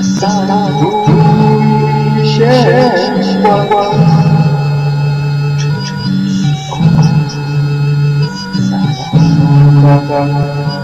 三途险关，三途险关。